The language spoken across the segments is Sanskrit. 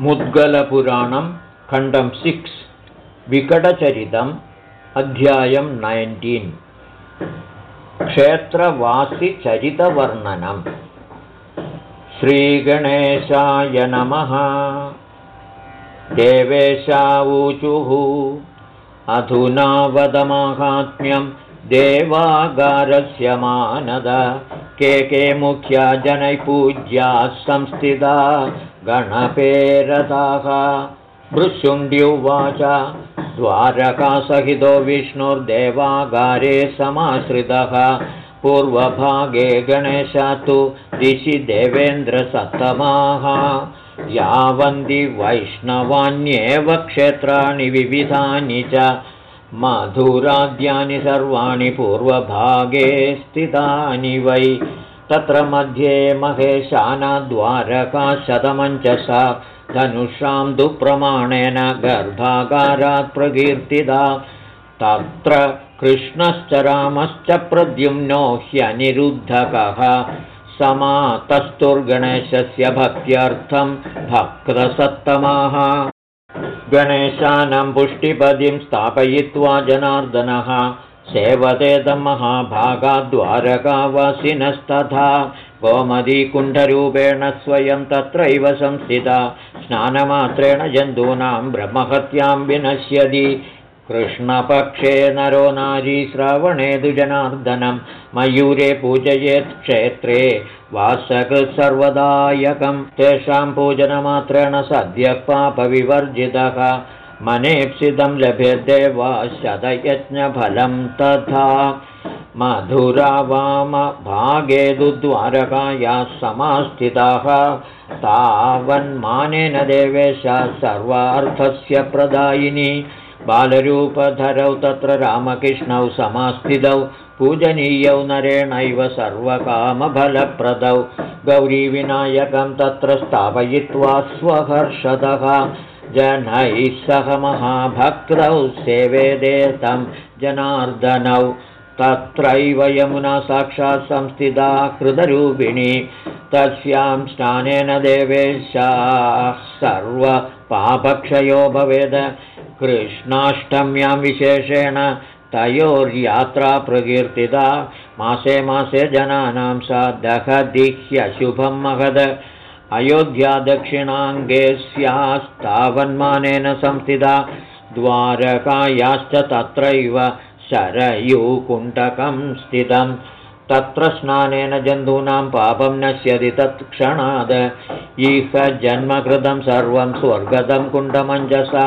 मुद्गलपुराणं खण्डं सिक्स् विकटचरितम् अध्यायं नैन्टीन् क्षेत्रवासिचरितवर्णनम्। श्रीगणेशाय नमः। देवेशावूचुः। अधुना वदमाहात्म्यं देवागारस्य मानद के के मुख्या जनैपूज्याः संस्थिता गणपेरदाः भृशुण्ड्युवाच द्वारकासहितो विष्णुर्देवागारे समाश्रितः पूर्वभागे गणेशातु दिशि देवेन्द्रसत्तमाः यावन्ति वैष्णवान्येव क्षेत्राणि विविधानि च मधुराद्यानि सर्वाणि पूर्वभागे स्थितानि वै। तत्र मध्ये महेशानाद्वारका शतमञ्चसा धनुषां दुप्रमाणेन गर्भागारात् प्रकीर्तिता। तत्र कृष्णश्च रामश्च प्रद्युम्नो ह्यनिरुद्धकः। समातस्तुर्गणेशस्य भक्त्यर्थं भक्तसत्तमाः गणेशानां पुष्टिपदिं स्थापयित्वा जनार्दनः। सेवतेदमहाभागाद्वारकावासिनस्तथा गोमदीकुण्ठरूपेण स्वयं तत्रैव संस्थिता। स्नानमात्रेण जन्तूनां ब्रह्महत्यां विनश्यति कृष्णपक्षे नरो नारी श्रावणे जनार्दनं मयूरे पूजयेत् क्षेत्रे वासकृत्सर्वदायकं तेषां पूजनमात्रेण सद्यः पापविवर्जितः। मनेप्सितं लभ्यदेवा शतयज्ञफलं तथा। मधुरा वामभागे दुद्वारकायाः समास्थिताः। तावन्मानेन देवेश सर्वार्थस्य प्रदायिनी बालरूपधरौ तत्र रामकृष्णौ समास्थितौ पूजनीयौ नरेणैव सर्वकामफलप्रदौ। गौरीविनायकं तत्र स्थापयित्वा स्वहर्षदः। जनैः सह महाभक्तौ सेवेदे तं जनार्दनौ। तत्रैव यमुना साक्षात् संस्थिता कृतरूपिणी। तस्यां स्नानेन देवेशाः सर्वपापक्षयो भवेद। कृष्णाष्टम्यां विशेषेण तयोर्यात्रा प्रकीर्तिता। मासे मासे जनानां सा दहदिह्यशुभं महद। अयोध्या दक्षिणाङ्गे स्यास्तावन्मानेन संस्थिता। द्वारकायाश्च तत्रैव शरयूकुण्टकं स्थितं तत्र स्नानेन जन्तूनां पापं नश्यति तत्क्षणाद इह जन्मकृतं सर्वं स्वर्गदं कुण्डमञ्जसा।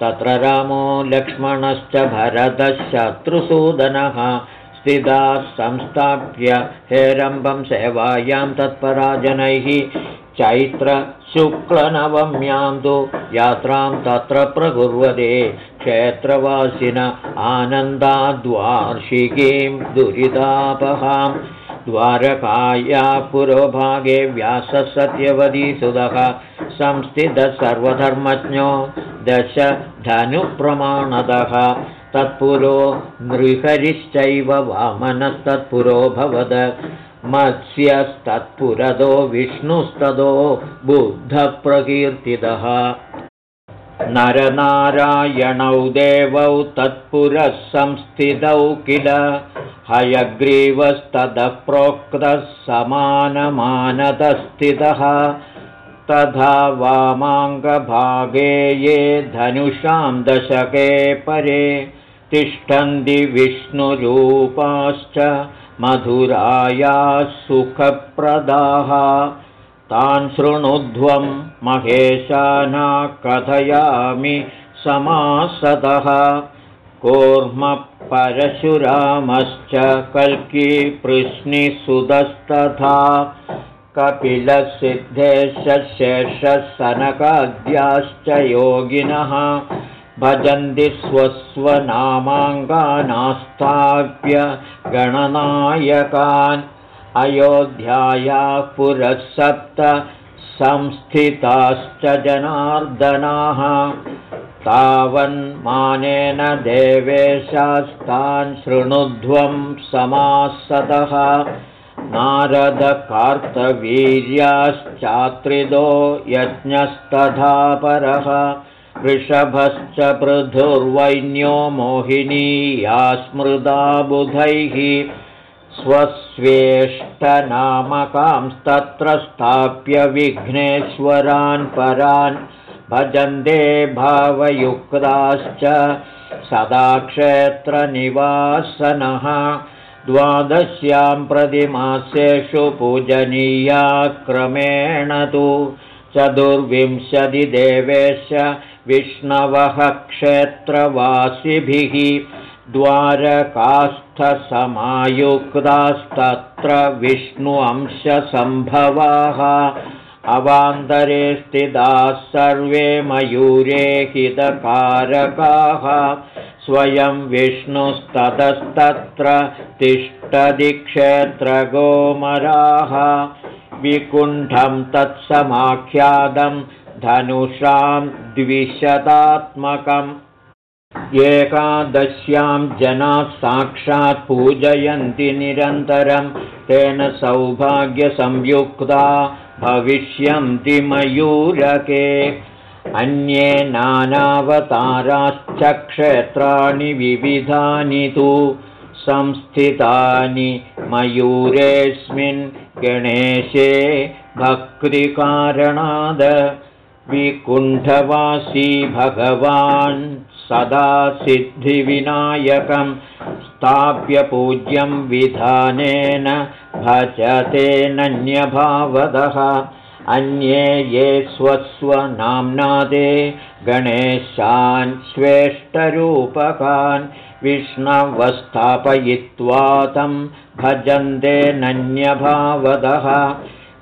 तत्र रामो लक्ष्मणश्च भरतः शत्रुसूदनः स्थिता संस्थाप्य हेरम्बं सेवायां तत्पराजनैः चैत्रशुक्लनवम्यां तु यात्रां तत्र प्रकुर्वते क्षेत्रवासिन आनन्दाद्वार्षिकीं दुरितापहां। द्वारकाया पुरोभागे व्याससत्यवतीसुतः संस्थितः सर्वधर्मज्ञो दश धनुप्रमाणतः तत्पुरो नृहरिश्चैव वामनस्तत्पुरोऽभवद मत्स्यस्तत्पुरदो विष्णुस्तदो बुद्धप्रकीर्तितः नरनारायणौ देवौ तत्पुरः संस्थितौ किल? हयग्रीवस्ततः प्रोक्तः समानमानतस्थितः। तथा वामाङ्गभागे ये धनुषां दशके परे तिष्ठन्ति विष्णुरूपाश्च मधुरायाः सुखप्रदाः। तान् शृणुध्वं महेशाना कथयामि समासतः कूर्मपरशुरामश्च कल्कीपृश्निसुतस्तथा कपिलसिद्धेशेषसनकाद्याश्च योगिनः भजन्ति स्वस्वनामाङ्गानास्थाप्य गणनायकान् अयोध्यायाः पुरः सप्त संस्थिताश्च जनार्दनाः। तावन्मानेन देवेशास्तान् शृणुध्वं समासतः नारदकार्तवीर्याश्चात्रिदो यज्ञस्तथा परः वृषभश्च पृथुर्वैन्यो मोहिनीया स्मृदा बुधैः स्वस्वेष्टनामकांस्तत्र स्थाप्य विघ्नेश्वरान् परान् भजन्ते भावयुक्ताश्च सदा क्षेत्रनिवासनः द्वादश्यां प्रतिमासेषु पूजनीया क्रमेण तु चतुर्विंशतिदेवेश विष्णवः क्षेत्रवासिभिः द्वारकास्थसमायुक्तास्तत्र विष्णु अंशसम्भवाः अवान्तरे स्थिताः सर्वे मयूरे हितकारकाः। स्वयं विष्णुस्ततस्तत्र तिष्ठदिक्षेत्रगोमराः विकुण्ठं तत्समाख्यातं धनुषां द्विशतात्मकम्। एकादश्यां जनाः साक्षात् पूजयन्ति निरन्तरं। तेन सौभाग्यसंयुक्ता भविष्यन्ति मयूरके। अन्ये नानावताराश्च क्षेत्राणि विविधानि तु। संस्थितानि मयूरेऽस्मिन् गणेशे भक्तिकारणाद विकुण्ठवासी भगवान् सदा सिद्धिविनायकं स्थाप्य पूज्यं विधानेन भजतेनन्यभावदः अन्ये ये स्वस्वनाम्नादे गणेशान् श्वेष्टरूपकान् विष्णवस्थापयित्वा तं भजन्ते नन्यभावदः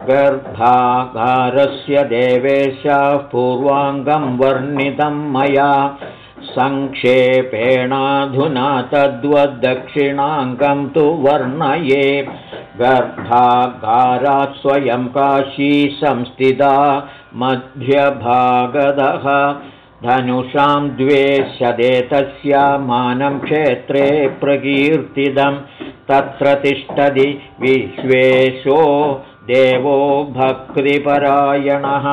गर्भागारस्य देवेशाः पूर्वाङ्गं वर्णितं मया। सङ्क्षेपेणाधुना तद्वद्दक्षिणाङ्गं तु वर्णये। गर्भागारात् स्वयं काशी संस्थिता मध्यभागदः। धनुषां द्वे शदे तस्या मानं क्षेत्रे प्रकीर्तितं। तत्र तिष्ठति विश्वेशो देवो भक्तिपरायणः।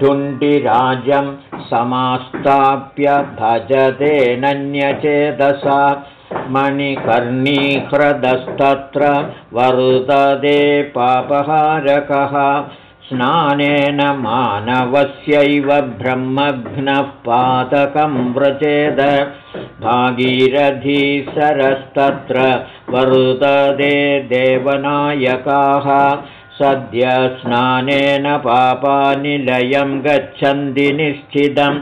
धुण्डिराजं समास्ताप्य भजतेनन्यचेतसा मणिकर्णीह्रदस्तत्र वर्तते पापहारकः। स्नानेन मानवस्यैव ब्रह्मघ्नः पातकं व्रजेद। भागीरथीसरस्तत्र वर्तते देवनायकाः सद्यस्नानेन पापानिलयं गच्छन्ति निश्चितम्।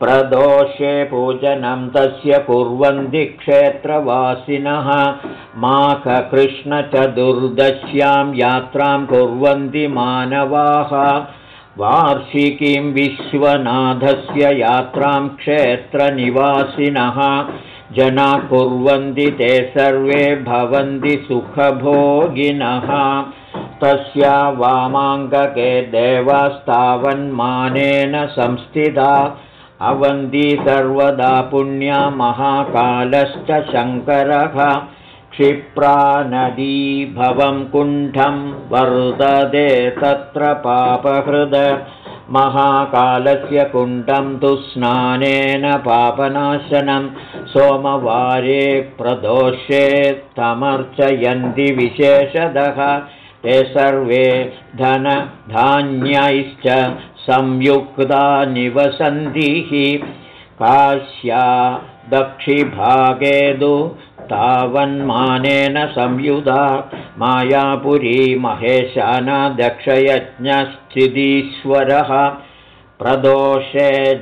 प्रदोषे पूजनं तस्य कुर्वन्ति क्षेत्रवासिनः माघकृष्णचतुर्दश्यां यात्रां कुर्वन्ति मानवाः। वार्षिकीं विश्वनाथस्य यात्रां क्षेत्रनिवासिनः। जना कुर्वन्ति ते सर्वे भवन्ति सुखभोगिनः तस्य वामाङ्गके देवास्तावन्मानेन संस्थिता अवन्ती सर्वदा पुण्या महाकालश्च शङ्करः। क्षिप्रानदी भवं कुण्ठं वर्तते तत्र पापहृद। महाकालस्य कुण्ठं तु स्नानेन पापनाशनं सोमवारे प्रदोषे तमर्चयन्ति विशेषतः ते सर्वे धनधान्यैश्च संयुक्ता निवसन्तिः। काश्या दक्षिभागेदु तावन्मानेन संयुधा। मायापुरी महेशाना दक्षयज्ञश्चिदीश्वरः प्रदोषे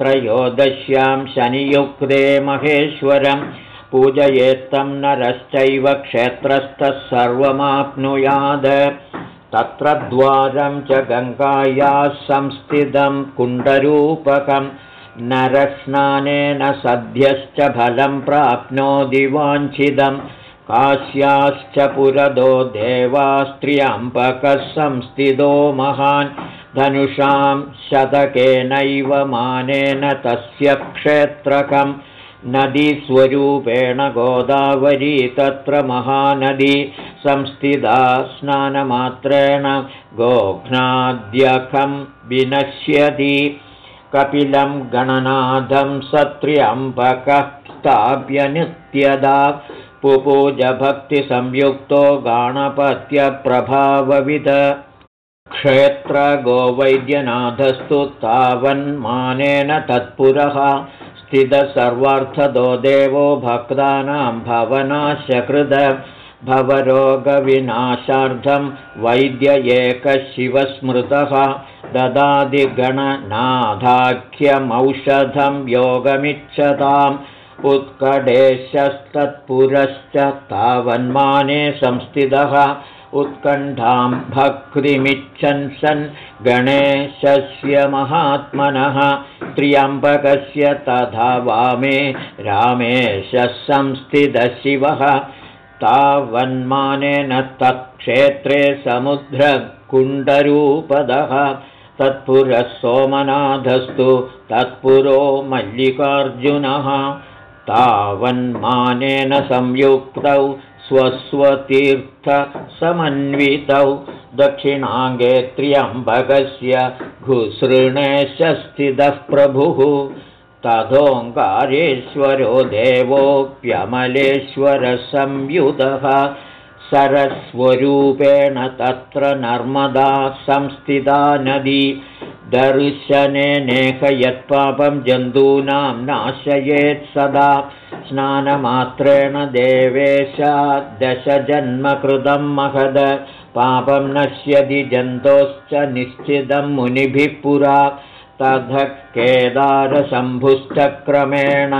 त्रयोदश्यां शनियुक्ते महेश्वरं पूजयेत्तं नरश्चैव क्षेत्रस्थः सर्वमाप्नुयाद। तत्र द्वारं च गङ्गायाः संस्थितं कुण्डरूपकं नरस्नानेन सद्यश्च फलं प्राप्नोति वाञ्छितं काश्याश्च पुरदो देवास्त्र्यम्बकः संस्थितो महान्। धनुषां शतकेनैव मानेन तस्य क्षेत्रकं नदीस्वरूपेण गोदावरी तत्र महानदी संस्थिता स्नानमात्रेण गोघ्नाद्यखं विनश्यति। कपिलं गणनाथं सत्र्यम्बकः स्थाप्य नित्यदा। पुपूजभक्तिसंयुक्तो गाणपत्यप्रभावविद। क्षेत्रगोवैद्यनाथस्तु तावन्मानेन तत्पुरः स्थितसर्वार्थदो देवो भक्तानां भवनाशकृद। भवरोगविनाशार्थं वैद्य एकशिवस्मृतः ददादिगणनाथाख्यमौषधं योगमिच्छताम् उत्कटेशस्तत्पुरश्च तावन्माने संस्थितः उत्कण्ठां भक्तिमिच्छन् सन् गणेशस्य महात्मनः। त्र्यम्बकस्य तथा वामे रामेशः संस्थितशिवः। तावन्मानेन तत्क्षेत्रे समुद्रकुण्डरूपदः। तत्पुरः सोमनाथस्तु तत्पुरो मल्लिकार्जुनः। तावन्मानेन संयुक्तौ स्वस्वतीर्थसमन्वितौ दक्षिणाङ्गे त्र्यम्बकस्य घुसृणेशस्थितः प्रभुः। तथोङ्कारेश्वरो देवोऽप्यमलेश्वरसंयुतः सरस्वरूपेण तत्र नर्मदा संस्थिता नदी दर्शनेनेह यत्पापं जन्तूनां नाशयेत् सदा। स्नानमात्रेण देवेशाद्दशजन्मकृतं महद। पापं नश्यति जन्तोश्च निश्चितं मुनिभिः पुरा। तथ केदारशम्भुश्चक्रमेण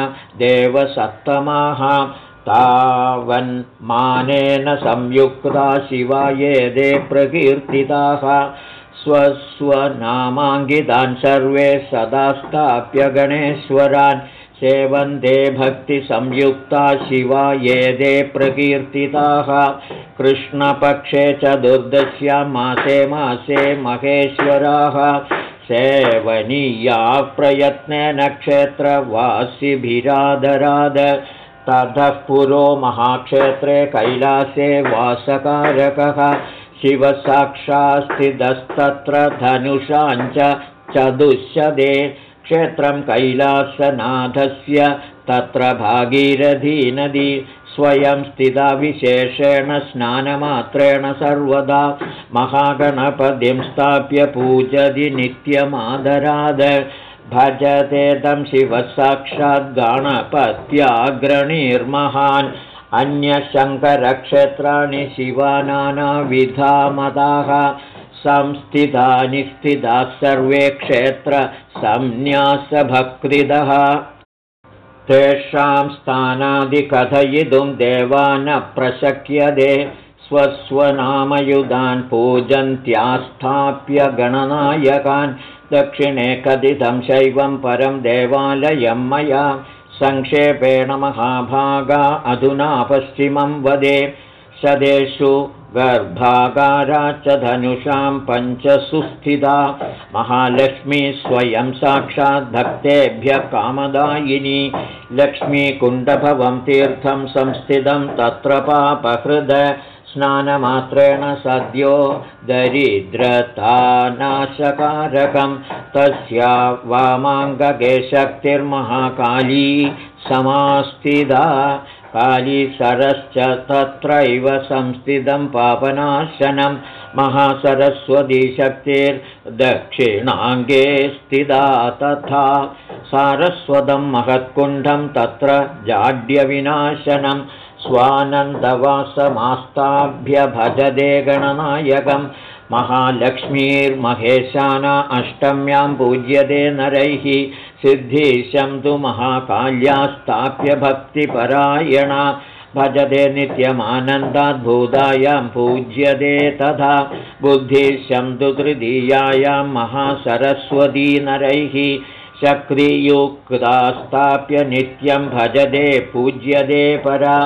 तावन्मानेन संयुक्ता शिवा ये दे प्रकीर्तिताः। स्वस्वनामाङ्गितान् सर्वे सदा स्थाप्य गणेश्वरान् सेवन्ते भक्तिसंयुक्ता शिवा ये दे प्रकीर्तिताः। कृष्णपक्षे चतुर्दश्या मासे मासे महेश्वराः। सेवनीयाः प्रयत्नेन क्षेत्रवासिभिरादराद ततः पुरो महाक्षेत्रे कैलासे वासकारकः। शिवसाक्षास्थितस्तत्र धनुषाञ्च चतुष्यदे। क्षेत्रं कैलासनाथस्य तत्र भागीरथीनदी। स्वयं स्थिता विशेषेण स्नानमात्रेण सर्वदा। महागणपतिं स्थाप्य पूजति नित्यमादराद भजते तं शिवसाक्षाद्गणपत्याग्रणीर्महान् अन्यशङ्करक्षेत्राणि शिवानानाविधामदाः संस्थितानि स्थिताः सर्वे क्षेत्रसंन्यासभक्तिदः। तेषां स्थानादिकथयितुं देवान् प्रशक्यते स्वस्वनामयुधान् पूजन्त्यास्थाप्य गणनायकान् दक्षिणे कथितं शैवं परं देवालयं मया। संक्षेपेण महाभागा अधुना पश्चिमं वदे। सदेषु गर्भागारा च धनुषां पञ्चसुस्थिता। महालक्ष्मी स्वयं साक्षाद्भक्तेभ्यः कामदायिनी। लक्ष्मीकुण्डभवं तीर्थं संस्थितं तत्र पापहृद स्नानमात्रेण सद्यो दरिद्रतानाशकारकं तस्या वामाङ्गके शक्तिर्महाकाली समास्थिता। कालीसरश्च तत्रैव संस्थितं पापनाशनं। महासरस्वतीशक्तिर्दक्षिणाङ्गे स्थिता तथा। सारस्वतं महत्कुण्डं तत्र जाड्यविनाशनं स्वानन्दवासमास्ताभ्यभजदे गणनायकं महालक्ष्मीर्महेशाना अष्टम्यां पूज्यते नरैः सिद्धिशं तु महाकाल्यास्ताप्य भक्तिपरायणा भजते नित्यमानन्दाद्भूतायां पूज्यते तथा बुद्धिशं तु तृतीयायां महासरस्वती नरैः शक्तियुक्ता स्थाप्य नित्यं भजदे पूज्यते परा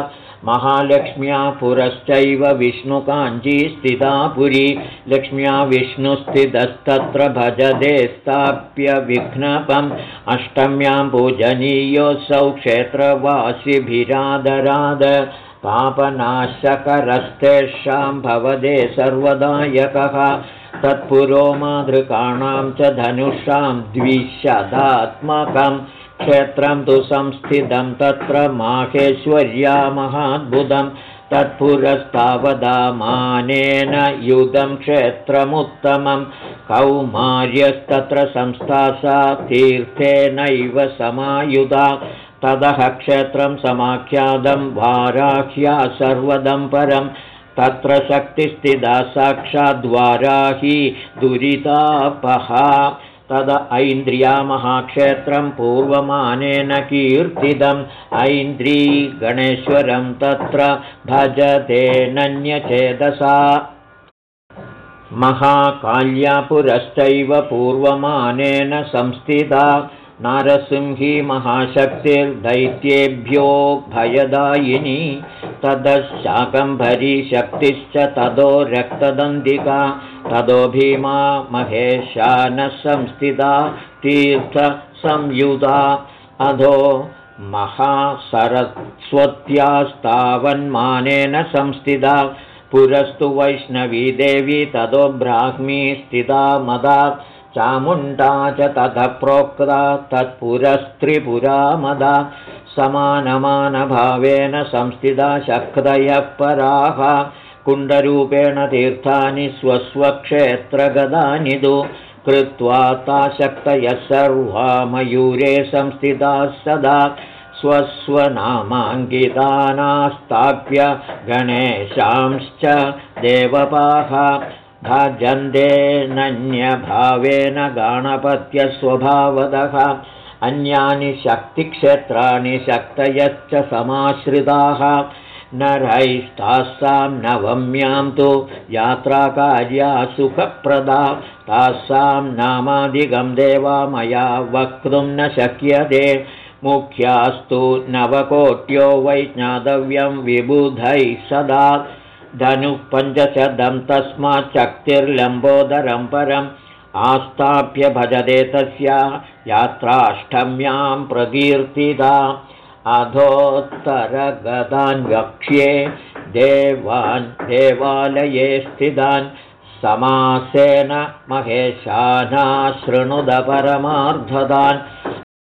महालक्ष्म्या पुरश्चैव विष्णुकाञ्ची स्थिता पुरी। लक्ष्म्या विष्णुस्थितस्तत्र भजते स्थाप्य विघ्नपम्। अष्टम्यां पूजनीयोऽसौ क्षेत्रवासिभिरादराद। पापनाशकरस्तेषां भवदे सर्वदायकः। तत्पुरो मातृकाणां च धनुषां द्विशतात्मकम् क्षेत्रं तु संस्थितं तत्र माहेश्वर्या महाद्भुतं। तत्पुरस्तावदामानेन युधं क्षेत्रमुत्तमं। कौमार्यस्तत्र संस्थासा तीर्थेनैव समायुधा। ततः क्षेत्रं समाख्यातं वाराह्या सर्वदं परं। तत्र शक्तिस्थिता साक्षाद्वाराही दुरितापहा तद ऐन्द्रियामहाक्षेत्रं पूर्वमानेन कीर्तितम् ऐन्द्री गणेश्वरं तत्र भजतेनन्यचेदसा महाकाल्यापुरश्चैव पूर्वमानेन संस्थिता। नारसिंही महाशक्तिर्दैत्येभ्यो भयदायिनी। ततः शक्तिश्च तदो रक्तदन्तिका तदो भीमा महेशानः संस्थिता तीर्थसंयुधा अधो महासरस्वत्यास्तावन्मानेन संस्थिता। पुरस्तु वैष्णवी देवी ततो ब्राह्मी स्थिता मदा। चामुण्डा च ततः प्रोक्ता तत्पुरस्त्रिपुरा मदा। समानमानभावेन संस्थिता शक्तयः पराः कुण्डरूपेण तीर्थानि स्वस्वक्षेत्रगदानि तु कृत्वा ताशक्तयः सर्वा मयूरे संस्थिताः सदा स्वस्वनामाङ्कितानास्ताप्य गणेशांश्च देवपाः भजन्तेनन्यभावेन गणपत्यस्वभावदः अन्यानि शक्तिक्षेत्राणि शक्तयश्च समाश्रिताः नरैस्तासां नवम्यां तु यात्राकार्या सुखप्रदा तासां नामादिकं देवा मया वक्तुं न शक्यते। मुख्यास्तु नवकोट्यो वै ज्ञातव्यं विबुधैः सदा। धनुः पञ्चशतं तस्माच्चक्तिर्लम्बोदरं परम् आस्थाप्य भजते तस्या। यात्राष्टम्यां प्रकीर्तिता अधोत्तरगतान् वक्ष्ये देवान् देवालये स्थितान् समासेन महेशानाशृणुदपरमार्धतान्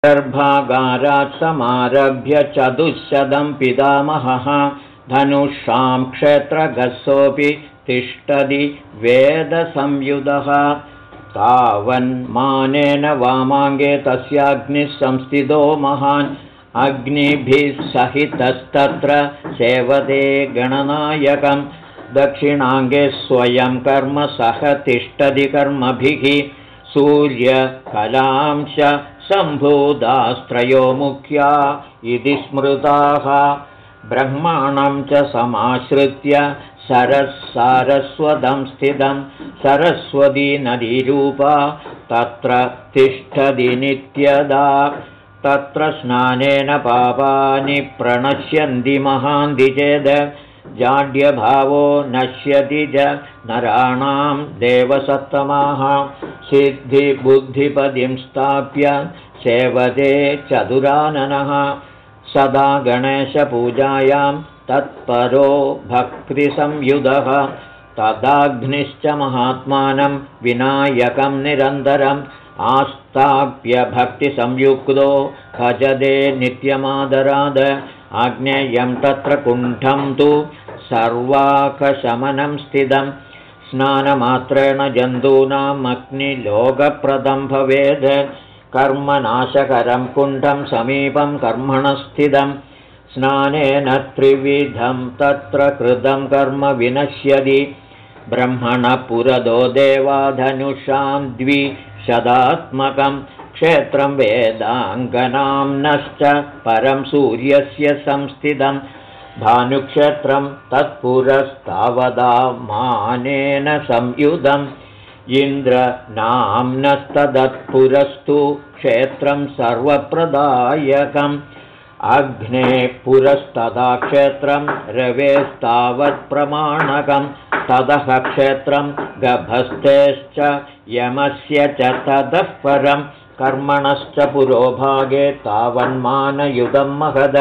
गर्भागारात् समारभ्य चतुःशतं पितामहः। धनुषां क्षेत्रगस्सोऽपि तिष्ठति वेदसंयुधः। तावन्मानेन वामाङ्गे तस्याग्निः संस्थितो महान् अग्निभिः सहितस्तत्र सेवते गणनायकं। दक्षिणाङ्गे स्वयं कर्म सह तिष्ठति कर्मभिः। सूर्यकलांश सम्भूतास्त्रयो मुख्या इति स्मृताः। ब्रह्माणं च समाश्रित्य सरस्सारस्वतं स्थितं। सरस्वती नदीरूपा तत्र तिष्ठति नित्यदा तत्र स्नानेन पापानि प्रणश्यन्ति महान्ति चेद्। जाड्यभावो नश्यति च नराणां देवसत्तमाः। सिद्धिबुद्धिपदिं स्थाप्य सेवते चतुराननः। सदा गणेशपूजायां तत्परो भक्तिसंयुधः। तदाग्निश्च महात्मानं विनायकं निरन्तरम् आस्थाप्य भक्तिसंयुक्तो भजदे नित्यमादराद। आज्ञेयं तत्र कुण्ठं तु सर्वाकशमनं स्थितं। स्नानमात्रेण जन्तूनाम् अग्निलोकप्रदं भवेद्। कर्मनाशकरं कुण्ठं समीपं कर्मणस्थितं। स्नानेन त्रिविधं तत्र कृतं कर्म विनश्यति। ब्रह्मणपुरदो देवाधनुषां द्विशदात्मकं क्षेत्रं वेदाङ्गनाम्नश्च परं सूर्यस्य संस्थितं भानुक्षेत्रं तत्पुरस्तावदा मानेन संयुधम् इन्द्रनाम्नस्तदत्पुरस्तु क्षेत्रं सर्वप्रदायकम् अग्ने पुरस्तदा क्षेत्रं रवेस्तावत्प्रमाणकं ततः क्षेत्रं गभस्तेश्च यमस्य च ततः परं कर्मणश्च पुरोभागे तावन्मानयुधं महद।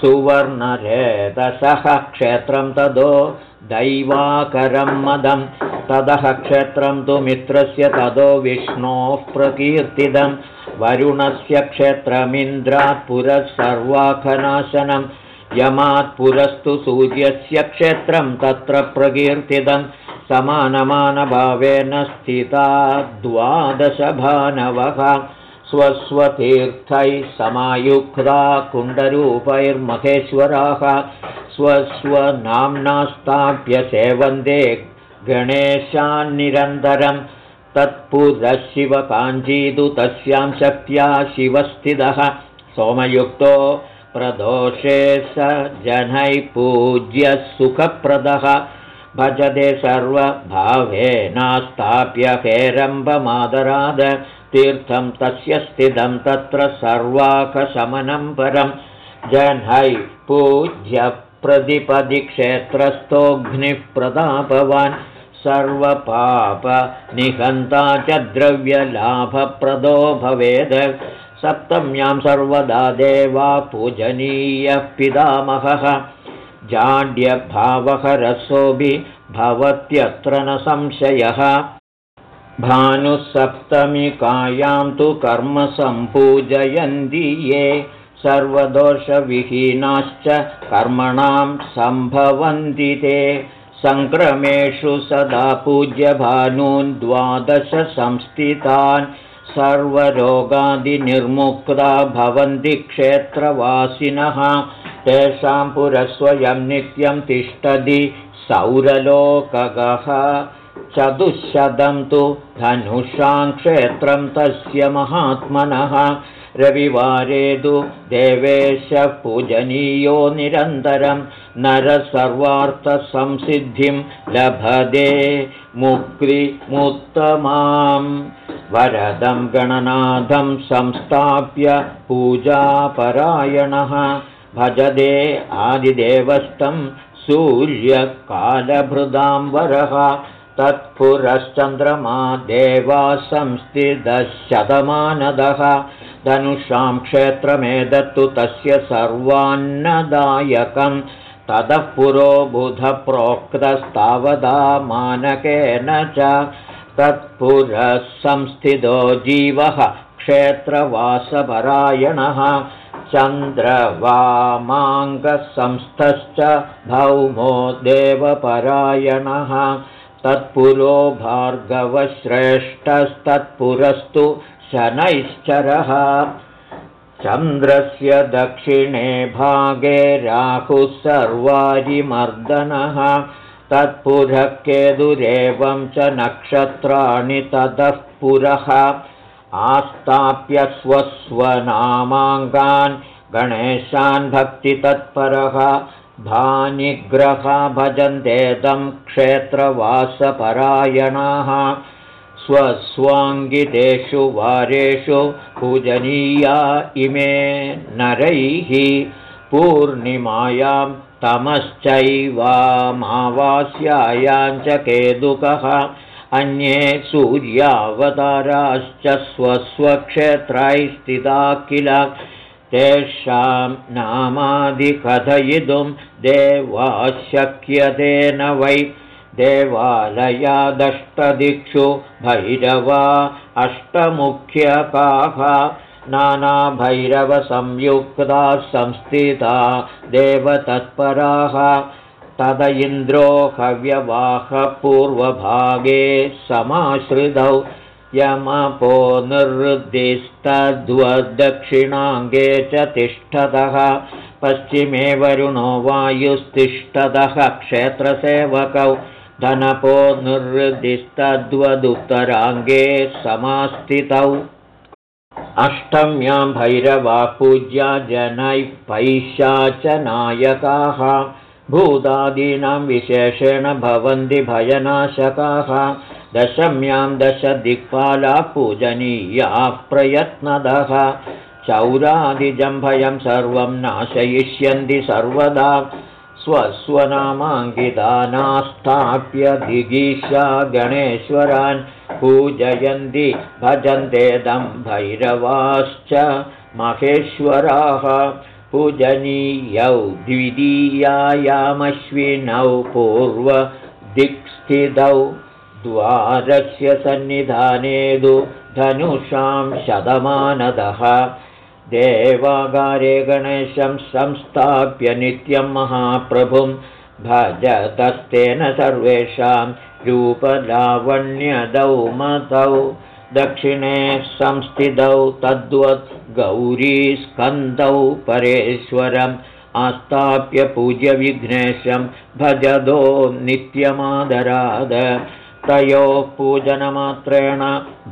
सुवर्णरेतसः क्षेत्रं तदो दैवाकरं मदं ततः क्षेत्रं तु मित्रस्य तदो विष्णोः प्रकीर्तितं वरुणस्य क्षेत्रमिन्द्रात् पुरः सर्वाखनाशनं यमात् पुरस्तु सूर्यस्य क्षेत्रं तत्र प्रकीर्तितं समानमानभावेन स्थिता द्वादशभानवः स्वस्वतीर्थैः समायुक्ता कुण्डरूपैर्महेश्वराः स्वस्वनाम्नास्ताप्य सेवन्ते गणेशान्निरन्तरं तत्पुरः शिवकाञ्चीदु तस्यां शक्त्या शिवस्थितः। सोमयुक्तो प्रदोषे स जनैः पूज्यः सुखप्रदः। भजते सर्वभावेनास्ताप्य हेरम्बमादराद। तीर्थं तस्य स्थितं तत्र सर्वाकशमनं परं। जनैः पूज्यप्रतिपदिक्षेत्रस्थोऽग्निः प्रतापवान् सर्वपापनिहन्ता च द्रव्यलाभप्रदो भवेद्। सप्तम्यां सर्वदा देवा पूजनीयः पितामहः। जाड्यभावहरसोऽपि भवत्यत्र न संशयः। भानुसप्तमिकायां तु कर्म सम्पूजयन्ति ये। सर्वदोषविहीनाश्च कर्मणां सम्भवन्ति ते सङ्क्रमेषु सदा पूज्यभानून् द्वादशसंस्थितान् सर्वरोगादिनिर्मुक्ता भवन्ति क्षेत्रवासिनः। तेषां पुरस्वयं नित्यं तिष्ठति सौरलोकगः। चतुःशतं तु धनुषां क्षेत्रं तस्य महात्मनः। रविवारे तु देवेशः पूजनीयो निरन्तरं नरसर्वार्थसंसिद्धिं लभते मुक्तिमुत्तमां वरदं गणनाथं संस्थाप्य पूजापरायणः। भजदे आदिदेवस्तं सूर्यकालभृदां वरः तत्पुरश्चन्द्रमा देवा संस्थितशतमानदः धनुषां क्षेत्रमेदत्तु तस्य सर्वान्नदायकं ततः पुरो बुधप्रोक्तस्तावदा मानकेन च तत्पुरः संस्थितो जीवः क्षेत्रवासपरायणः। चन्द्रवामाङ्गसंस्थश्च भौमो देवपरायणः। तत्पुरो भार्गवश्रेष्ठस्तत्पुरस्तु शनैश्चरः चन्द्रस्य दक्षिणे भागे राहुः सर्वारिमर्दनः तत्पुरः केतुरेवं च नक्षत्राणि ततः पुरः आस्ताप्य स्वस्वनामाङ्गान् गणेशान् भक्तितत्परः भानिग्रहा भजन्तेदं क्षेत्रवासपरायणाः स्वस्वाङ्गितेषु वारेषु पूजनीया इमे नरैः पूर्णिमायां तमश्चैवामावास्यायां च केतुकः अन्ये सूर्यावताराश्च स्वस्वक्षेत्राय स्थिता किल तेषां नामादिकथयितुं देवाशक्यतेन वै देवालयादष्टदिक्षु भैरवा अष्टमुख्यकाः नानाभैरवसंयुक्ताः संस्थिता देवतत्पराः तद इन्द्रो हव्यवाहपूर्वभागे समाश्रितौ यमपो निर्दिस्तद्वद्दक्षिणाङ्गे च तिष्ठतः पश्चिमे वरुणो वायुस्तिष्ठतः क्षेत्रसेवकौ धनपो निर्दिस्तद्वदुत्तराङ्गे समास्थितौ। अष्टम्यां भैरवा पूज्या जनैः पैशा च नायकाः। भूतादीनां विशेषेण भवन्ति भयनाशकाः। दशम्यां दशदिक्पाला पूजनीयाः प्रयत्नदः। चौरादिजम्भयं सर्वं नाशयिष्यन्ति सर्वदा स्वस्वनामाङ्कितानास्थाप्य दिगीषा गणेश्वरान् पूजयन्ति। भजन्तेदं भैरवाश्च महेश्वराः। पूजनीयौ द्वितीयायामश्विनौ पूर्वदिक्स्थितौ द्वारस्य सन्निधानेदु धनुषां शतमानदः देवागारे गणेशं संस्थाप्य नित्यं महाप्रभुं भजतस्तेन सर्वेषां रूपलावण्यदौ मतौ दक्षिणे संस्थितौ तद्वत् गौरीस्कन्दौ परेश्वरम् आस्थाप्य पूज्यविघ्नेशं भजदो नित्यमादराद। तयोः पूजनमात्रेण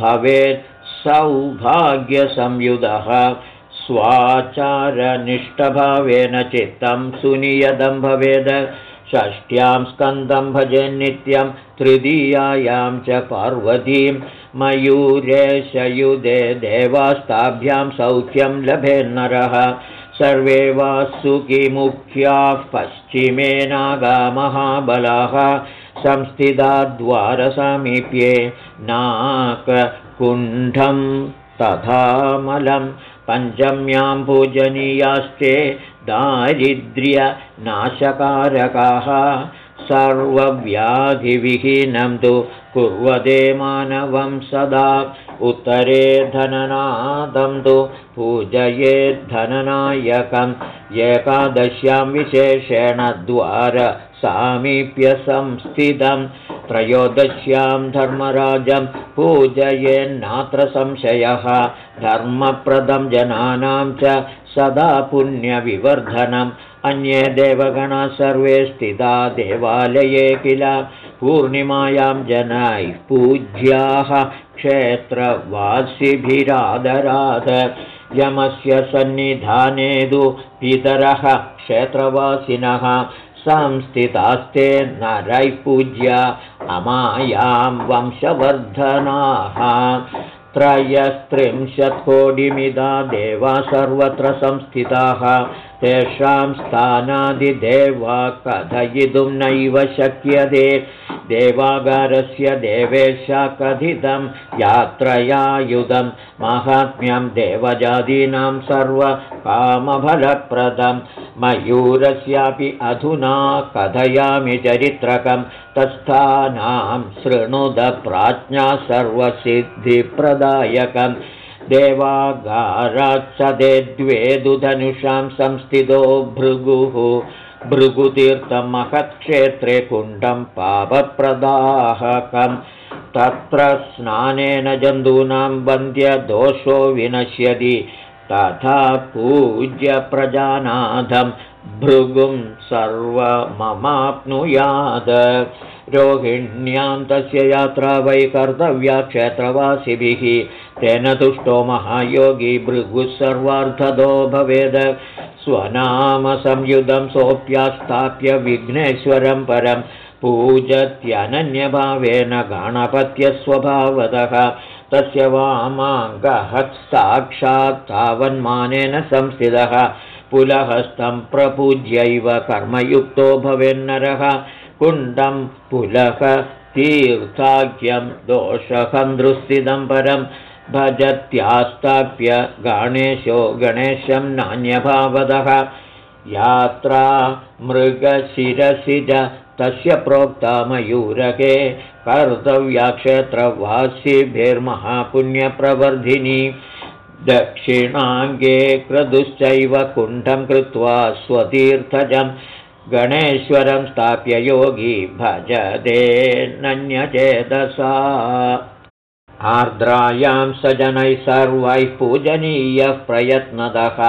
भवेत् सौभाग्यसंयुधः स्वाचारनिष्ठभावेन चित्तं सुनियदं भवेद षष्ट्यां स्कन्दं भजेन्नित्यं तृतीयायां च पार्वतीं मयूरेशयुधे देवास्ताभ्यां सौख्यं लभेन्नरः सर्वे वासुकिमुख्याः पश्चिमेनागामहाबलाः संस्थिताद्वारसमीप्ये नाककुण्ठं तथामलं पञ्चम्यां पूजनीयास्ते दारिद्र्यनाशकारकाः सर्वव्याधिविहीनं तु कुर्वते मानवं सदा। उत्तरे धननादं तु पूजयेद्धननायकम् एकादश्यां विशेषेण द्वार सामीप्यसंस्थितं त्रयोदश्यां धर्मराजं पूजयेन्नात्र संशयः। धर्मप्रदं जनानां च सदा पुण्यविवर्धनम् अन्ये देवगणाः सर्वे स्थिता देवालये किल? पूर्णिमायां जनैः पूज्याः क्षेत्रवासिभिरादराद। यमस्य सन्निधानेदु पितरः क्षेत्रवासिनः संस्थितास्ते नरैः पूज्य अमायां वंशवर्धनाः। त्रयस्त्रिंशत्कोटिमिदा देवा सर्वत्र संस्थिताः तेषां स्थानादिदेवा कथयितुं नैव शक्यते। देवागारस्य देवेश कथितं यात्रयायुधं माहात्म्यं देवजातीनां सर्वकामफलप्रदं। मयूरस्यापि अधुना कथयामि चरित्रकं। तत्स्थानां शृणुदप्राज्ञा सर्वसिद्धिप्रदायकम् देवागाराच्छदे द्वे दुधनुषां संस्थितो भृगुः। भृगुतीर्थं महत्क्षेत्रे कुण्डं पापप्रदाहकं तत्र स्नानेन जन्तूनां वन्द्यदोषो विनश्यति। तथा पूज्यप्रजानाथं भृगुं सर्वममाप्नुयात् रोहिण्यां तस्य यात्रा वै कर्तव्या क्षेत्रवासिभिः। तेन तुष्टो महायोगी भृगुः सर्वार्थदो भवेद। स्वनामसंयुधं सोऽप्यास्थाप्य विघ्नेश्वरं परं पूजत्यनन्यभावेन गणपत्यस्वभावतः तस्य वामाङ्गहत्साक्षात् तावन्मानेन संस्थितः पुलहस्तं प्रपूज्यैव कर्मयुक्तो भवेन्नरः। कुण्डं पुलह तीर्थाख्यं दोषहन्दृस्थितं परं भजत्यास्ताप्य गणेशो गणेशं नान्यभावदः। यात्रा मृगशिरसि च तस्य प्रोक्ता मयूरके। कर्तव्याक्षेत्रवासिभिर्महापुण्यप्रवर्धिनी दक्षिणाङ्गे क्रतुश्चैव कुण्ठं कृत्वा स्वतीर्थजं गणेश्वरं स्थाप्य योगी भजदेनन्यचेतसा आर्द्रायां स जनैः सर्वैः पूजनीयः प्रयत्नतः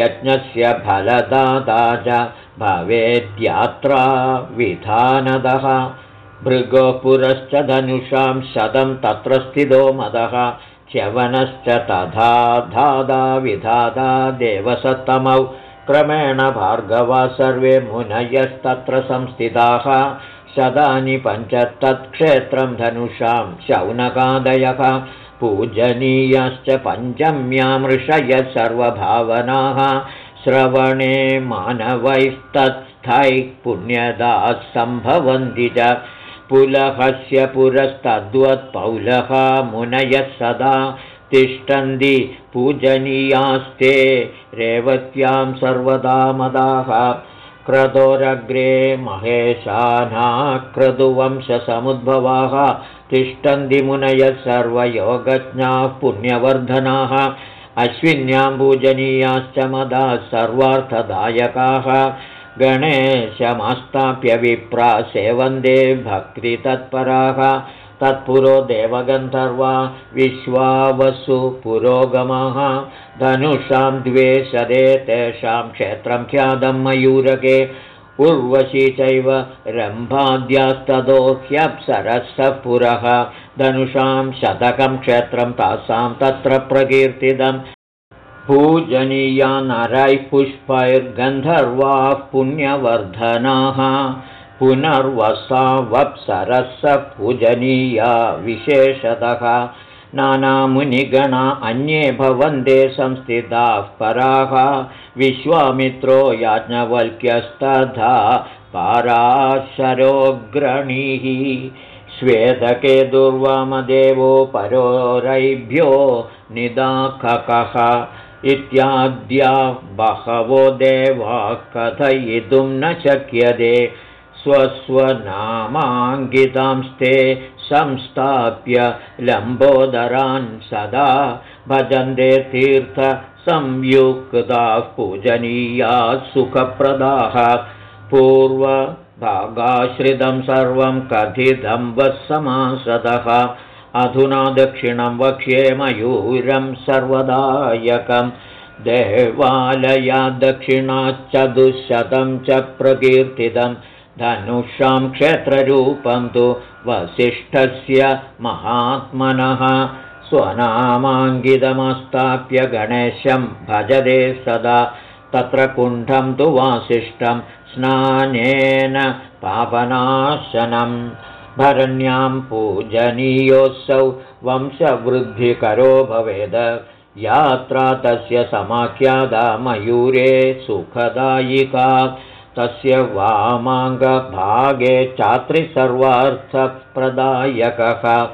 यज्ञस्य फलदाता च भवेद्यात्रा विधानदः। भृगोपुरश्च धनुषां शतं तत्र स्थितो मदः च्यवनश्च तथा धादा विधाता देवसत्तमौ। क्रमेण भार्गवा सर्वे मुनयस्तत्र संस्थिताः। शतानि पञ्च तत्क्षेत्रं धनुषां शौनकादयः। पूजनीयाश्च पञ्चम्यामृषयः सर्वभावनाः। श्रवणे मानवैस्तत्स्थैः पुण्यदाः सम्भवन्ति च पुलहस्य पुरस्तद्वत्पौलः मुनयः सदा तिष्ठन्ति पूजनीयास्ते रेवत्यां सर्वदा मदाः क्रतोरग्रे महेशाना क्रतुवंशसमुद्भवाः तिष्ठन्ति मुनयः सर्वयोगज्ञाः पुण्यवर्धनाः अश्विन्यां पूजनीयाश्च मदाः सर्वार्थदायकाः गणेशमास्ताप्य विप्रा सेवन्दे भक्तितत्पराः। तत्पुरो देवगन्धर्वा विश्वावसु पुरोगमः। धनुषां द्वे सदे तेषां क्षेत्रं ख्यातं मयूरके। उर्वशी चैव रम्भाद्यास्ततो ह्यप्सरः पुरः धनुषां शतकं क्षेत्रं तासां तत्र प्रकीर्तितं पूजनीया नरैः पुष्पैर्गन्धर्वाः पुण्यवर्धनाः पुनर्वसा वप्सरः पूजनीया विशेषतः नानामुनिगणा अन्ये भवन्ते संस्थिताः पराः विश्वामित्रो याज्ञवल्क्यस्तथा पाराशरोग्रणीः श्वेतके दुर्वामदेवो परोरैभ्यो निदाखकः इत्याद्या बहवो देवाः कथयितुं न शक्यते। स्वस्वनामाङ्गितांस्ते संस्थाप्य लम्बोदरान् सदा भजन्ते तीर्थसंयुक्ताः पूजनीयाः सुखप्रदाः। पूर्वभागाश्रितं सर्वं कथितं वत्समासदः अधुना दक्षिणं वक्ष्ये मयूरं सर्वदायकं। देवालयाद्दक्षिणाच्चतुश्शतं च प्रकीर्तितं। धनुषां क्षेत्ररूपं तु वसिष्ठस्य महात्मनः। स्वनामाङ्गितमस्ताप्य गणेशं भजते सदा। तत्र कुण्ठं तु वासिष्ठं स्नानेन पापनाशनं भरण्यां पूजनीयोऽसौ वंशवृद्धिकरो भवेद। यात्रा तस्य समाख्यादा मयूरे सुखदायिका। तस्य वामाङ्गभागे चात्रिसर्वार्थप्रदायकः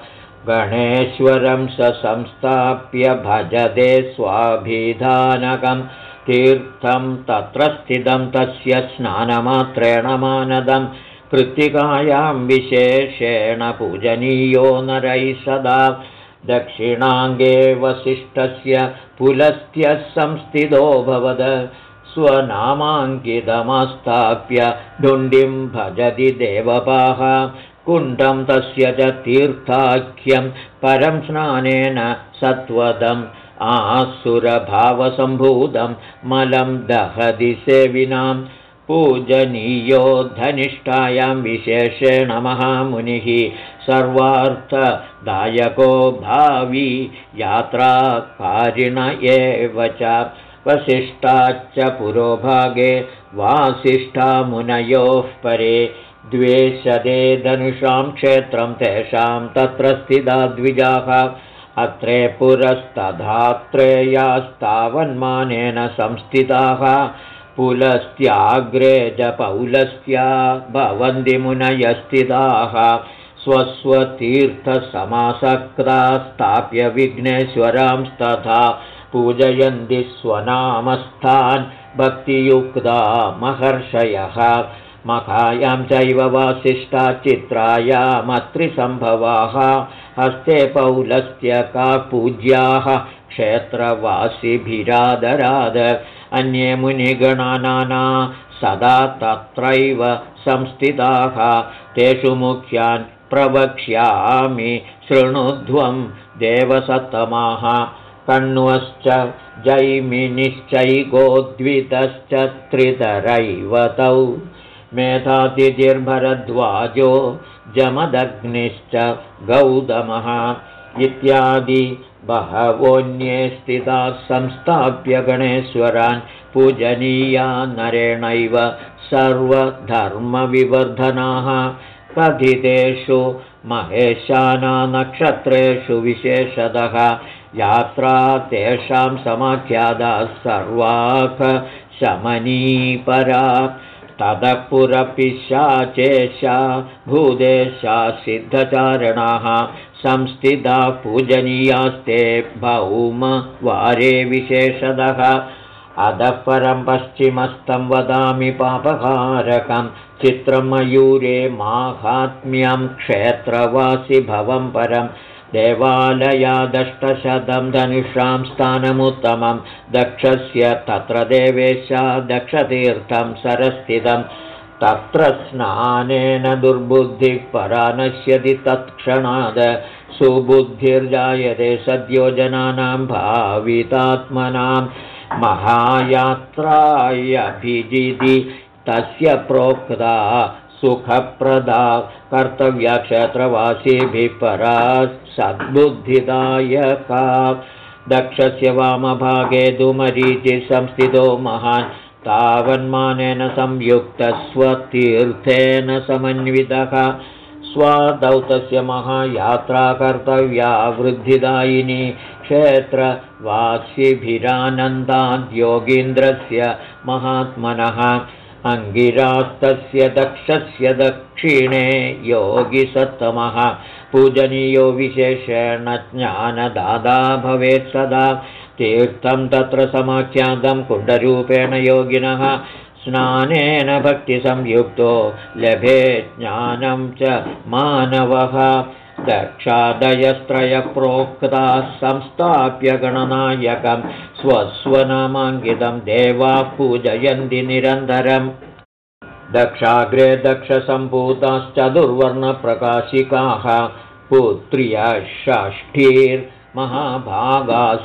गणेश्वरं स संस्थाप्य भजते स्वाभिधानकं। तीर्थं तत्र स्थितं तस्य स्नानमात्रेण मानदं कृत्तिकायां विशेषेण पूजनीयो नरैः सदा। दक्षिणाङ्गे वसिष्ठस्य पुलस्त्यः संस्थितोऽभवद स्वनामाङ्कितमस्ताप्य ढुण्डिं भजति देवपाः। कुण्डं तस्य च तीर्थाख्यं परं स्नानेन सत्वदम् आसुरभावसम्भूतं मलं दहति सेविनां पूजनीयो धनिष्ठायां विशेषेण महामुनिः सर्वार्थदायको भावी यात्राकारिण एव च वसिष्ठाच्च पुरोभागे वासिष्ठामुनयोः परे द्वे शदे धनुषां क्षेत्रं तेषां तत्र स्थिता द्विजाः अत्रे पुरस्तधात्रेयास्तावन्मानेन संस्थिताः पुलस्त्याग्रे च पौलस्त्या भवन्ति मुनयस्थिताः स्वस्वतीर्थसमासक्ता स्थाप्य विघ्नेश्वरांस्तथा पूजयन्ति स्वनामस्थान् भक्तियुक्ता महर्षयः। मखायां चैव वासिष्ठा चित्रायामत्रिसम्भवाः। हस्ते पौलस्त्यका पूज्याः क्षेत्रवासिभिरादराद अन्ये मुनिगणानाना सदा तत्रैव संस्थिताः। तेषु मुख्यान् प्रवक्ष्यामि शृणुध्वं देवसत्तमाः। कण्वश्च जैमिनिश्चैगोद्वितश्च त्रितरैव तौ। मेधातिथिर्भरद्वाजो जमदग्निश्च गौतमः। इत्यादि बहवोऽन्ये स्थिताः संस्थाप्य गणेश्वरान् पूजनीया नरेणैव सर्वधर्मविवर्धनाः। कथितेषु महेशानानक्षत्रेषु विशेषतः यात्रा तेषां समाख्यादाः सर्वाः शमनीपरा ततः पुरपिशाचेशा भूदेशा सिद्धचारणाः संस्थिता पूजनीयास्ते भौमवारे विशेषतः अधः परं पश्चिमस्तं वदामि पापकारकं चित्रमयूरे माहात्म्यं क्षेत्रवासि भवं परं देवालयादष्टशतं धनुषां स्थानमुत्तमं दक्षस्य तत्र देवेशा दक्षतीर्थं सरस्थितं। तत्र स्नानेन दुर्बुद्धिः परा नश्यति तत्क्षणाद सुबुद्धिर्जायते सद्यो जनानां भावितात्मनां महायात्रायभिजिति तस्य प्रोक्ता सुखप्रदा कर्तव्यक्षेत्रवासीभिः परा सद्बुद्धिदायका। दक्षस्य वामभागे संस्थितो महान् तावन्मानेन संयुक्तस्वतीर्थेन समन्वितः। स्वादौ तस्य महायात्रा कर्तव्या वृद्धिदायिनी क्षेत्रवासिभिरानन्दाद्योगीन्द्रस्य महात्मनः अङ्गिरास्तस्य दक्षस्य दक्षिणे योगिसत्तमः पूजनीयो विशेषेण ज्ञानदादा भवेत् सदा। तीर्थं तत्र समाख्यातं कुण्डरूपेण योगिनः। स्नानेन भक्तिसंयुक्तो लभे ज्ञानं च मानवः दक्षादयस्त्रयप्रोक्ताः संस्थाप्य गणनायकं स्वस्वनामाङ्कितं देवाः पूजयन्ति निरन्तरम् दक्षाग्रे दक्षसम्भूताश्चतुर्वर्णप्रकाशिकाः पुत्र्यः षष्ठीर्महाभागा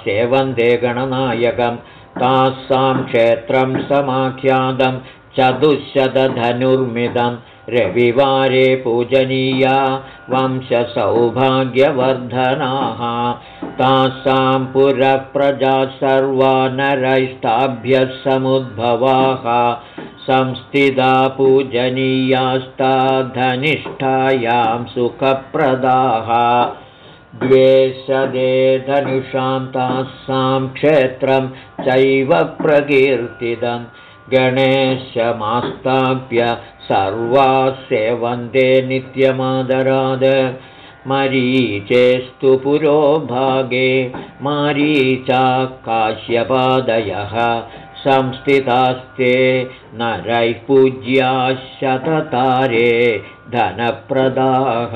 सेवन्ते गणनायकं। तासां क्षेत्रं समाख्यातं चतुश्शतधनुर्मिदम् रविवारे पूजनीया वंशसौभाग्यवर्धनाः। तासां पुरप्रजा सर्वा नरैस्ताभ्यः समुद्भवाः संस्थिता पूजनीयास्ता धनिष्ठायां सुखप्रदाः। द्वेषदे धनुषां तासां क्षेत्रं चैव प्रकीर्तितं गणेशमास्ताप्य सर्वास्येवन्दे नित्यमादराद। मरीचेस्तु पुरो भागे मारीचा काश्यपादयः संस्थितास्ते नरैः पूज्याः शततारे धनप्रदाः।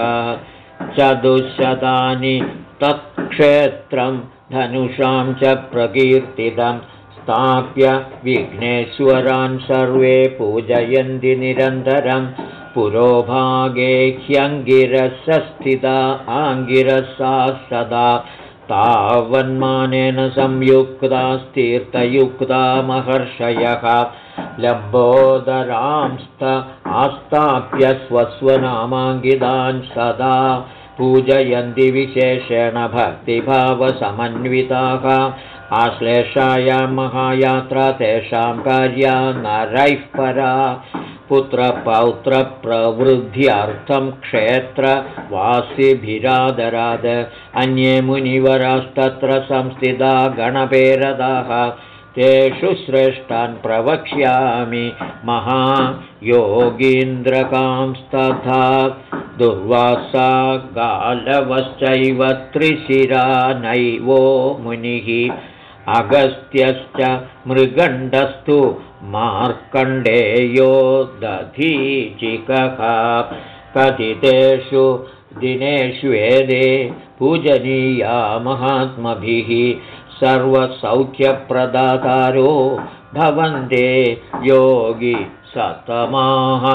चतुश्शतानि तत्क्षेत्रं धनुषां च प्रकीर्तितम् स्थाप्य विघ्नेश्वरान् सर्वे पूजयन्ति निरन्तरं। पुरोभागे ह्यङ्गिरसस्थिता आङ्गिरसा सदा। तावन्मानेन संयुक्तास्तीर्थयुक्ता महर्षयः। लम्बोदरांस्त आस्थाप्य स्वस्वनामाङ्गितान् सदा पूजयन्ति विशेषेण भक्तिभावसमन्विताः आश्लेषायां महायात्रा तेषां कार्या नरैः परा। पुत्रपौत्रप्रवृद्ध्यर्थं क्षेत्रवासिभिरादराद। अन्ये मुनिवरास्तत्र संस्थिता गणपेरदाः तेषु श्रेष्ठान् प्रवक्ष्यामि महायोगीन्द्रकांस्तथा। दुर्वासा गालवश्चैव त्रिशिरा नैवो मुनिः अगस्त्यश्च मृगण्डस्तु मार्कण्डेयो दधीचिकः। कथितेषु दिनेषु वेदे पूजनीया महात्मभिः सर्वसौख्यप्रदातारो भवन्ते योगी सतमाः।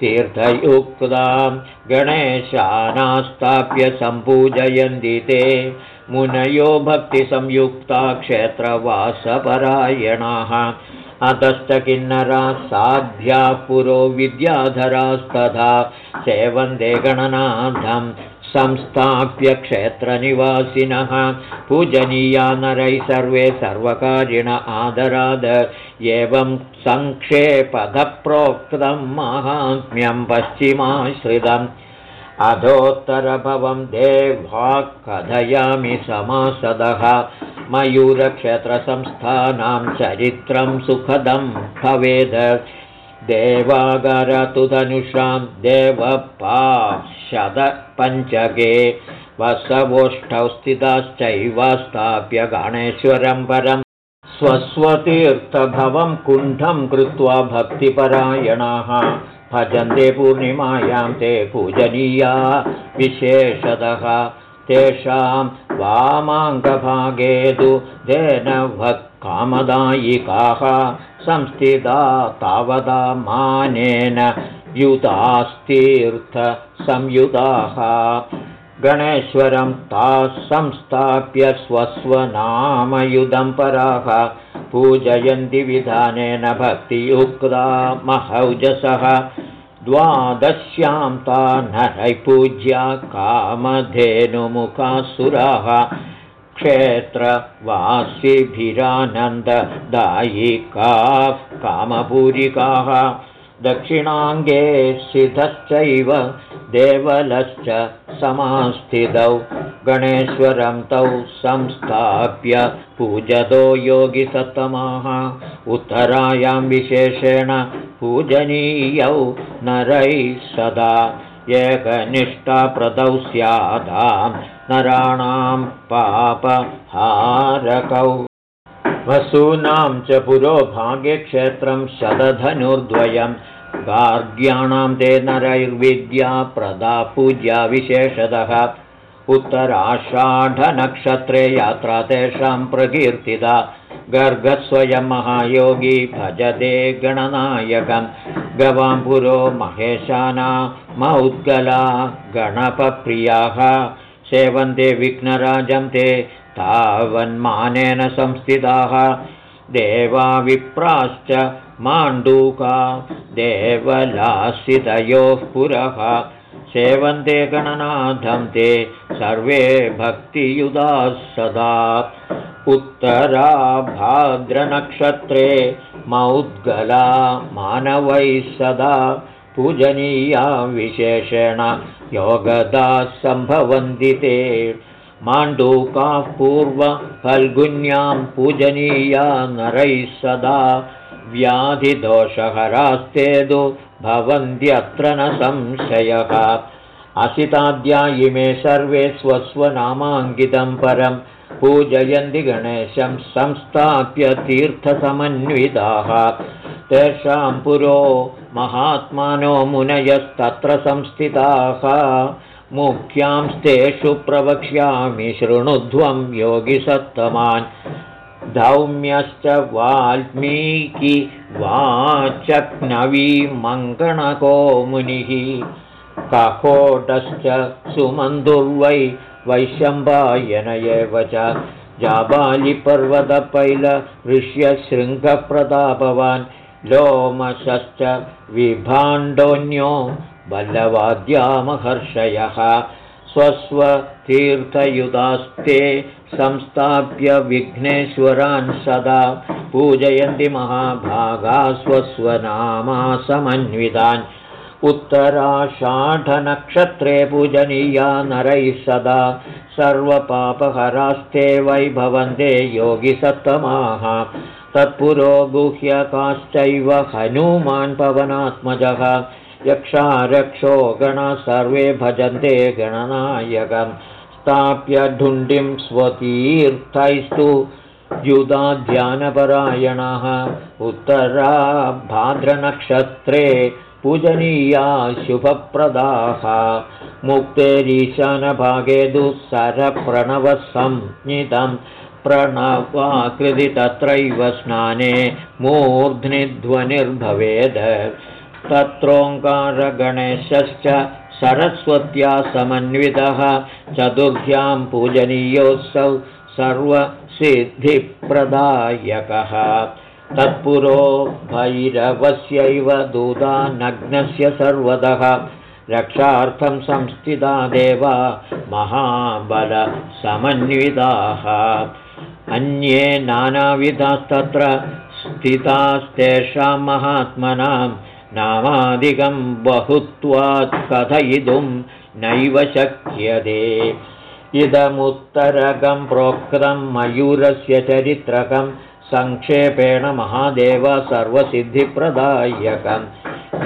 तीर्थयुक्तां गणेशानास्ताप्य सम्पूजयन्ति ते मुनयो भक्तिसंयुक्ता क्षेत्रवासपरायणाः। अतश्च किन्नराः साध्या पुरो विद्याधरास्तथा। सेवन्दे गणनाथं संस्थाप्य क्षेत्रनिवासिनः। पूजनीया नरैः सर्वे सर्वकारिण आदराद। एवं सङ्क्षेपधप्रोक्तं माहात्म्यं पश्चिमाश्रितम् अधोत्तरभवं देवा कथयामि समासदः मयूरक्षेत्रसंस्थानां चरित्रं सुखदं भवेद। देवागरतु धनुषां देवपाशदपञ्चके वसवोष्ठौ स्थिताश्चैव स्थाप्य गणेश्वरं परं स्वस्वतीर्थभवं कुण्ठं कृत्वा भक्तिपरायणाः भजन्ते पूर्णिमायां ते पूजनीया विशेषतः। तेषां वामाङ्गभागे तु कामदायिकाः संस्थिता तावदा मानेन युतास्तीर्थसंयुताः गणेश्वरं ताः संस्थाप्य स्वस्वनामयुधं पराः पूजयन्ति विधानेन भक्तियुक्ता महौजसः द्वादश्यां ता नरैपूज्या कामधेनुमुखासुराः क्षेत्रवासिभिरानन्ददायिकाः कामपूरिकाः दक्षिणाङ्गे सिधश्चैव देवलश्च समास्थितौ। गणेश्वरं तौ संस्थाप्य पूजतो योगिसत्तमाः उत्तरायां विशेषेण पूजनीयौ नरैः सदा। एकनिष्ठाप्रदौ स्यादां नराणां पापहारकौ। वसूनां च पुरोभागे क्षेत्रं शतधनुर्द्वयं गार्ग्याणां ते नरैर्विद्या प्रदा पूज्या विशेषतः। उत्तराषाढनक्षत्रे यात्रा तेषां प्रकीर्तिता। गर्गस्वयं महायोगी भजते गणनायकं गवां पुरो महेशाना मौद्गला गणपप्रियाः। सेवन्ते विघ्नराजं ते तावन्मानेन संस्थिताः। देवाविप्राश्च माण्डूका देवलासितयोः पुरः। सेवन्ते गणनाथं ते सर्वे भक्तियुधाः सदा उत्तराभाद्रनक्षत्रे मौद्गला मानवैः सदा। पूजनीया विशेषेण योगदाः सम्भवन्ति ते। माण्डूकाः पूर्वफल्गुन्यां पूजनीया नरैः सदा व्याधिदोषहरास्तेदु भवन्त्यत्र न संशयः। असिताद्या इमे सर्वे स्वस्वनामाङ्कितं परं पूजयन्ति गणेशं संस्थाप्य तीर्थसमन्विताः। तेषां पुरो महात्मानो मुनयस्तत्र संस्थिताः। मुख्यांस्तेषु प्रवक्ष्यामि शृणुध्वं योगिसत्तमान् धौम्यश्च वाल्मीकि वाचक्नवी मङ्गणको मुनिः कहोटश्च सुमन्धुर्वै वैशम्बायन एव च। जाबालिपर्वतपैल ऋष्यशृङ्गप्रतापवान् लोमशश्च विभाण्डोऽन्यो बलवाद्यामहर्षयः स्वस्वतीर्थयुधास्ते संस्थाप्य विघ्नेश्वरान् सदा पूजयन्ति महाभागा स्वस्वनामा समन्वितान् उत्तराषाढनक्षत्रे पूजनीया नरैः सदा सर्वपापहरास्ते वैभवन्ते योगिसत्तमाः तत्पुरो गुह्यकाश्चैव हनूमान् पवनात्मजः। यक्षारक्षो गण सर्वे भजन्ते गणनायकं स्थाप्य ढुण्डिं स्वतीर्थैस्तु युधाध्यानपरायणः। उत्तरा भाद्रनक्षत्रे पूजनीया शुभप्रदाः। मुक्तेरीशानभागे दुःसरप्रणवसंज्ञितं प्रणवाकृति तत्रैव स्नाने मूर्ध्नि ध्वनिर्भवेद तत्रोङ्कारगणेशश्च सरस्वत्या समन्वितः चतुर्भ्यां पूजनीयोऽसौ सर्वसिद्धिप्रदायकः। तत्पुरो भैरवस्यैव दूतानग्नस्य सर्वतः रक्षार्थं संस्थिता देवा महाबलसमन्विताः। अन्ये नानाविधास्तत्र स्थितास्तेषां महात्मनां नामादिकं बहुत्वात् कथयितुं नैव शक्यते। इदमुत्तरकं प्रोक्तं मयूरस्य चरित्रकं सङ्क्षेपेण महादेव सर्वसिद्धिप्रदायकं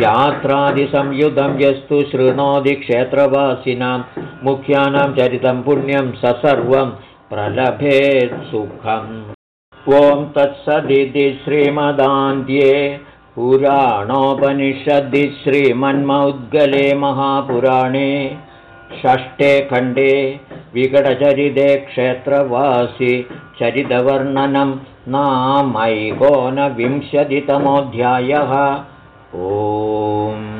यात्रादिसंयुधं यस्तु शृणोति क्षेत्रवासिनां मुख्यानां चरितं पुण्यं स सर्वं प्रलभेत्सुखम् ॐ तत्सदिति श्रीमदान्ध्ये पुराणोपनिषदि श्रीमन्मौद्गले महापुराणे षष्ठे खण्डे विकटचरिते क्षेत्रवासि चरितवर्णनं नामैकोनविंशतितमोऽध्यायः। ओम्